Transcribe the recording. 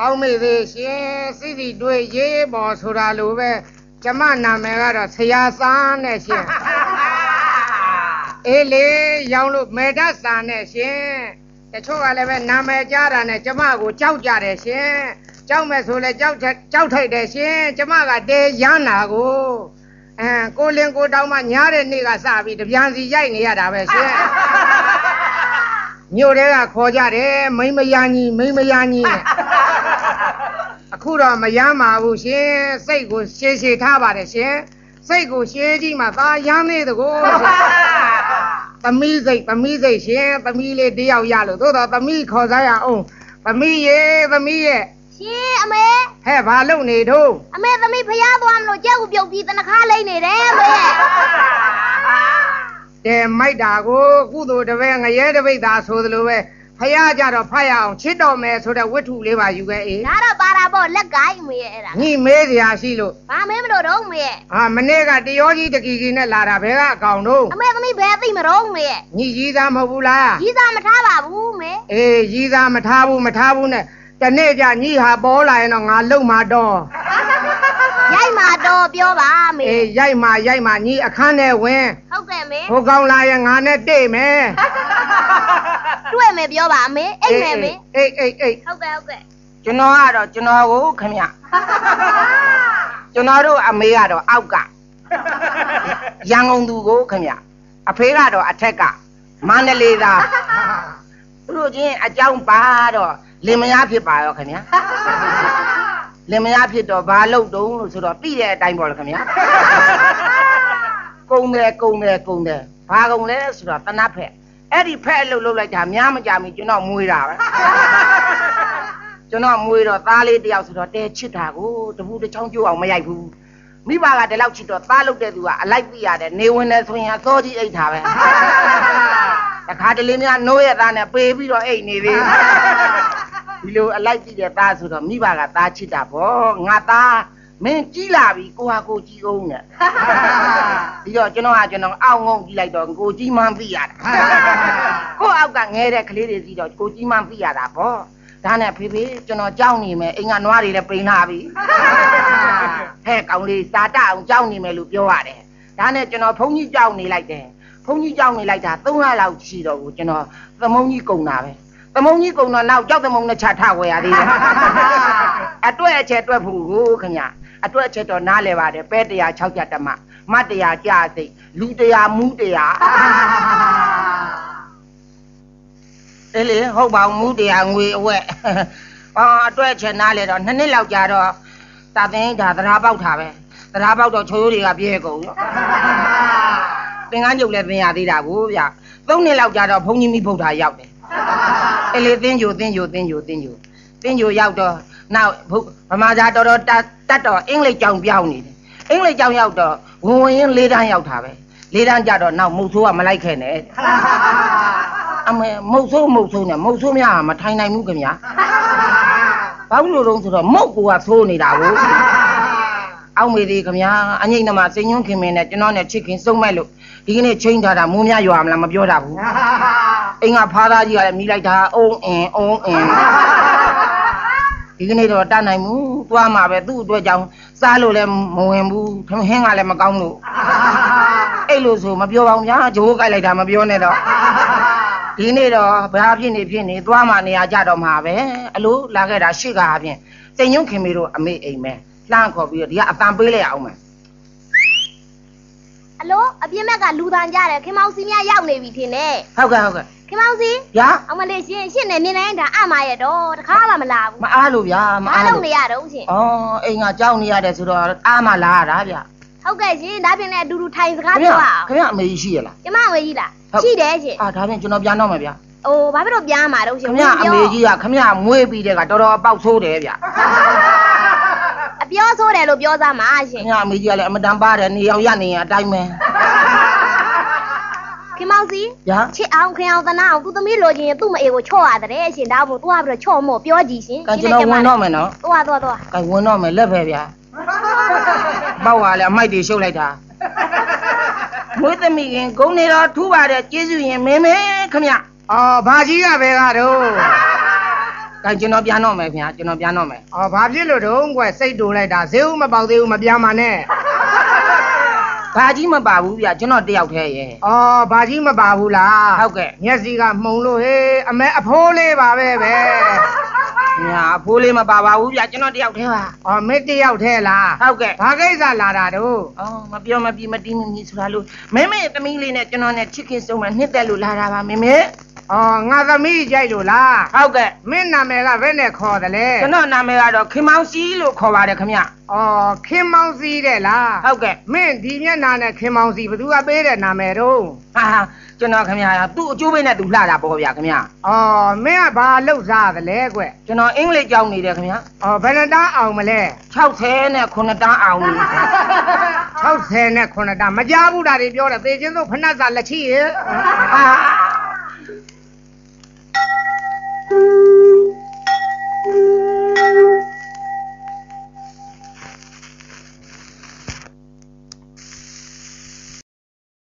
အောက်မေ့သေးရှင်စီစီတွေ့ရေးပေါ်ဆိုတာလိုပဲကျမနာမည်ကတော့ဆရာစန်းနဲ့ရှင်အေးလေရောင်းလို့မေတ္တာစာနဲ့ရှင်တချို့ကလည်းပဲနာမည်ကြားတာနဲ့ကျမကိုကြောက်ကြတယ်ရှင်ကြောက်မဲ့ဆိုလဲကြောက်ထက်ကြောက်ထိုက်တယ်ရှင်ကျမကတဲရမ်းနာကိုအဲကိုလင်ကိုတောင်းမှညားတဲ့နေ့ကစပြီးတပြန်စီရိုက်နေရတာပဲရှင်မြို့တဲကခေါ်ကြတယ်မိမယာညီမိမယာညီနဲ့ အခုတော့မရမ်းပါဘူးရှင်စိတ်ကိုရှည်ရှည်ထားပါတယ်ရှင်စိတ်ကိုရှည်ကြည့်မှသာရမ်းသေးတကိုသမီးစိတ်သမီးစိတ်ရှင်သမီးလေးတယောက်ရလို့သို့တော့သမီးခေါ်စားရအောင်သမီးရေသမီးရဲ့ရှင်အမေဟဲ့ဘာလုပ်နေတော့အမေသမီးဖျားသွားမလို့ကြက်ကူပြုတ်ပြီးတနခါလိမ့်နေတယ်အမေတဲမိုက်တာကိုကုသိုလ်တပည့်ငရဲတပိတ်သာဆိုသလိုပဲ ဖះကြတော့ဖတ်ရအောင်ချစ်တော်မယ်ဆိုတဲ့ဝတ္ထုလေးပါယူခဲ့အေးဒါတော့ပါတာပေါ့လက်ကိုင်းအမေရဲ့အဲ့ဒါညိမေးစရာရှိလို့ဘာမင်းမလို့တော့အမေရဲ့ဟာမနေ့ကတရောကြီးတကီကီနဲ့လာတာဘယ်ကအကောင်တော့အမေသမီးဘယ်သိမတော့အမေရဲ့ညိကြီးသားမဟုတ်ဘူးလားကြီးစားမထားပါဘူးအမေအေးကြီးသားမထားဘူးမထားဘူးနဲ့တနေ့ကျညိဟာပေါ်လာရင်တော့ငါလုံမှာတော့ရိုက်မှာတော့ပြောပါအမေအေးရိုက်မှာရိုက်မှာညိအခန်းထဲဝင်ဟုတ်ကဲ့အမေဟိုကောင်လာရင်ငါနဲ့တိတ်မယ် တွေ့မယ်ပြောပါအမေအိတ်မယ်အမေအေးအေးအေးဟုတ်ကဲ့ဟုတ်ကဲ့ကျွန်တော်ကတော့ကျွန်တော်ကိုခမရကျွန်တော်တို့အမေကတော့အောက်ကရန်ကုန်သူကိုခမရအဖေကတော့အထက်ကမန္တလေးသားသူတို့ချင်းအကြောင်းပါတော့လင်မယားဖြစ်ပါရောခမရလင်မယားဖြစ်တော့ဘာလုပ်တုံးလို့ဆိုတော့ပြီးတဲ့အတိုင်းပေါ့လေခမရကုံတယ်ကုံတယ်ကုံတယ်ဘာကုံလဲဆိုတော့တနတ်ဖက် အဲ့ဒီဖက်အလုပ်လုပ်လိုက်တာများမကြမီကျွန်တော်မွေးတာပဲကျွန်တော်မွေးတော့သားလေးတယောက်ဆိုတော့တဲချစ်တာကိုတပူတစ်ချောင်းကျိုးအောင်မရိုက်ဘူးမိဘကဒီလောက်ချစ်တော့သားလုပ်တဲ့သူကအလိုက်ပြရတယ်နေဝင်နေဆိုရင်အစောကြီးအိတ်တာပဲတခါတလေများနိုးရသားနဲ့ပေးပြီးတော့အိတ်နေသေးဒီလိုအလိုက်ပြတဲ့သားဆိုတော့မိဘကသားချစ်တာဗောငါသား မင်းကြီးလာပြီကိုဟာကိုကြီးအောင်နဲ့ပြီးတော့ကျွန်တော်ကကျွန်တော်အောက်ငုံကြီးလိုက်တော့ကိုကြီးမှန်းသိရတာကိုအောက်ကငဲတဲ့ကလေးတွေစီတော့ကိုကြီးမှန်းသိရတာဗောဒါနဲ့ဖေဖေကျွန်တော်ကြောက်နေမယ်အိမ်ကနွားတွေလည်းပိန်လာပြီဟဲ့ကောင်လေးစာတအောင်ကြောက်နေမယ်လို့ပြောရတယ်ဒါနဲ့ကျွန်တော်ဘုန်းကြီးကြောက်နေလိုက်တယ်ဘုန်းကြီးကြောက်နေလိုက်တာ3လလောက်ရှိတော့ကိုကျွန်တော်သမုံကြီးကုံတာပဲသမုံကြီးကုံတော့နောက်ကြောက်သမုံနဲ့ချထဝယ်ရသေးတယ်အတွက်အချက်အတွက်ဖို့ကိုခင်ဗျ အတွက်အချက်တော့နားလဲပါတယ်ပဲတရား6ကြတမမတ်တရားကြာစိတ်လူတရားမူးတရားအဲ့လေဟုတ်ပါဘူးမူးတရားငွေအဝက်အော်အတွက်အချက်နားလဲတော့နှစ်နှစ်လောက်ကြာတော့တာသင်ဒါသရာပေါက်တာပဲသရာပေါက်တော့ချိုးရိုးတွေကပြဲကုန်ရောသင်္ကန်းကြုတ်လည်းသင်ရသေးတာကိုဗျသုံးနှစ်လောက်ကြာတော့ဘုန်းကြီးမိဖုတ်တာရောက်တယ်အဲ့လေသင်ကြိုသင်ကြိုသင်ကြိုသင်ကြိုသ င်ကြိုရောက်တော့နောက်ဘုဗမာသားတော်တော်တတ်တတ်တော့အင်္ဂလိပ်ကြောင်ပြောင်းနေတယ်အင်္ဂလိပ်ကြောင်ရောက်တော့ဝင်ဝင်ရင်လေးတန်းရောက်တာပဲလေးတန်းကြတော့နောက်မုတ်ဆိုးကမလိုက်ခဲ့နဲ့အမေမုတ်ဆိုးမုတ်ဆိုးနဲ့မုတ်ဆိုးများကမထိုင်နိုင်ဘူးခင်ဗျာဘာလို့လို့ဆိုတော့မုတ်ကူကသိုးနေတာကိုအောက်မေသေးခင်ဗျာအငိမ့်နမစိန်ညွန့်ခင်မင်းနဲ့ကျွန်တော်နဲ့ချစ်ခင်စုံမဲ့လို့ဒီကနေ့ချိန်ထားတာမိုးများရွာမလားမပြောတာဘူးအိမ်ကဖားသားကြီးကလည်းမိလိုက်တာအုံးအင်အုံးအင် ဒီကနေ့တော့တတ်နိုင်ဘူးသွားမှာပဲသူ့အတွက်ကြောင့်စားလို့လည်းမဝင်ဘူးထမင်းကလည်းမကောင်းလို့အဲ့လိုဆိုမပြောပါဘူးဗျာဂျိုးကြိုက်လိုက်တာမပြောနဲ့တော့ဒီနေ့တော့ဘာဖြစ်နေဖြစ်နေသွားမှနေရာကြတော့မှာပဲအလိုလာခဲ့တာရှေ့ကအပြင်စိန်ညွန့်ခင်မေတို့အမေအိမ်မဲလှမ်းခေါ်ပြီးတော့ဒီကအတန်ပေးလိုက်အောင်မယ်အလိုအပြင်းမက်ကလူတန်ကြတယ်ခင်မောင်စီမြရောက်နေပြီထင်တယ်ဟုတ်ကဲ့ဟုတ်ကဲ့ ခင်မောင်စီဗျာအမလေးရှင်ရှင့်နေနေနိုင်တာအမရဲ့တော့တခါမှမလာဘူးမအားလို့ဗျာမမအားလုပ်လို့နေရတော့ရှင်ဩအိမ်ကကြောက်နေရတယ်ဆိုတော့အားမလာရတာဗျဟုတ်ကဲ့ရှင်ဒါပြင်လည်းအတူတူထိုင်စကားခင်ဗျပြောအောင်ခင်ဗျအမေကြီးရှိရလားကျမဝေကြီးလားဟုတ်ရှိတယ်ရှင်အာဒါဖြင့်ကျွန်တော်ပြန်တော့မယ်ဗျအိုးဘာဖြစ်လို့ပြန်မှာတော့ရှင်ခင်ဗျအမေကြီးကခင်ဗျမွေးပြီးတဲ့ကတော်တော်အပေါက်ဆိုးတယ်ဗျအပြောဆိုးတယ်လို့ပြောသားမှာရှခင်င်ဗျအမေကြီးကလည်းအမတန်ပါတယ်နေအောင်ရနေရင်အတိုင်းပဲ ခင်မောင်စီဗျာချစ်အောင်ခင်အောင်သနာအောင်သူသမီးလိုချင်ရင်သူ့မအေကိုချော့ရတယ်ရှင်ဒါမို့သူကပြီးတော့ချော့မို့ပြောကြည့်ရှင်ကဲကျွန်တော်ဝင်တော့မယ်နော်သွားသွားသွားကဲဝင်တော့မယ်လက်ပဲဗျာပေါက်သွားလေအမိုက်တွေရှုပ်လိုက်တာမွေးသမီးခင်ဂုံနေတော့ထူးပါတယ်ကျေးဇူးရင်မင်းမင်းခမအော်ဘာကြီးကပဲကတော့ကကဲကျွန်တော်ပြန်တော့မယ်ခင်ဗျာကျွန်တော်ပြန်တော့မယ်အော်ဘာဖြစ်လို့တုံးကွစိတ်တူလိုက်တာဈေးဦးမပေါက်သေးဘူးမပြန်ပါနဲ့ ဘာကြီးမပါဘူးဗျကျွန်တော်တယောက်တည်းရဲ့အော်ဘာကြီးမပါဘူးလားဟုတ်ကဲ့မျက်စိကမှုံလို့ဟေးအမဲအဖိုးလေးပါပဲပဲညာအဖိုးလေးမပါပါဘူးဗျကျွန်တော်တယောက်တည်းပါအော်မင်းတယောက်ထဲလားဟုတ်ကဲ့ဘာကိစ္စလာတာတို့အော်မပြောမပြီးမတီးမမီဆိုတာလို့မဲမဲသမီးလေးနဲ့ကျွန်တော်နဲ့ချစ်ခင်ဆုံးမနှစ်သက်လို့လာတာပါမေမေ အော်ငါသမီးကြိုက်လို့လားဟုတ်ကဲ့မင်းနာမည်ကဘယ်နဲ့ခေါ်တယ်လဲကျွန်တော်နာမည်ကတော့ခင်မောင်စီလို့ခေါ်ပါတယ်ခင်ဗျအော်ခင်မောင်စီတဲ့လားဟုတ်ကဲ့မင်းဒီမျက်နာနဲ့ခင်မောင်စီဘသူကပေးတဲ့နာမည်တော့ဟာဟာကျွန်တော်ခင်ဗျာသူ့အကျိုးပေးနဲ့သူလှတာပေါ့ဗျာခင်ဗျာအော်မင်းကဘာလှုပ်စားသလဲကွကျွန်တော်အင်္ဂလိပ်ကျောင်းနေတယ်ခင်ဗျာအော်ဘယ်နှတန်းအောင်မလဲ60နဲ့9တန်းအောင်နေ60နဲ့9တန်းမကြားဘူးတာတွေပြောတယ်သေချင်းတို့ဖဏတ်စာလက်ချီရဲ့အာ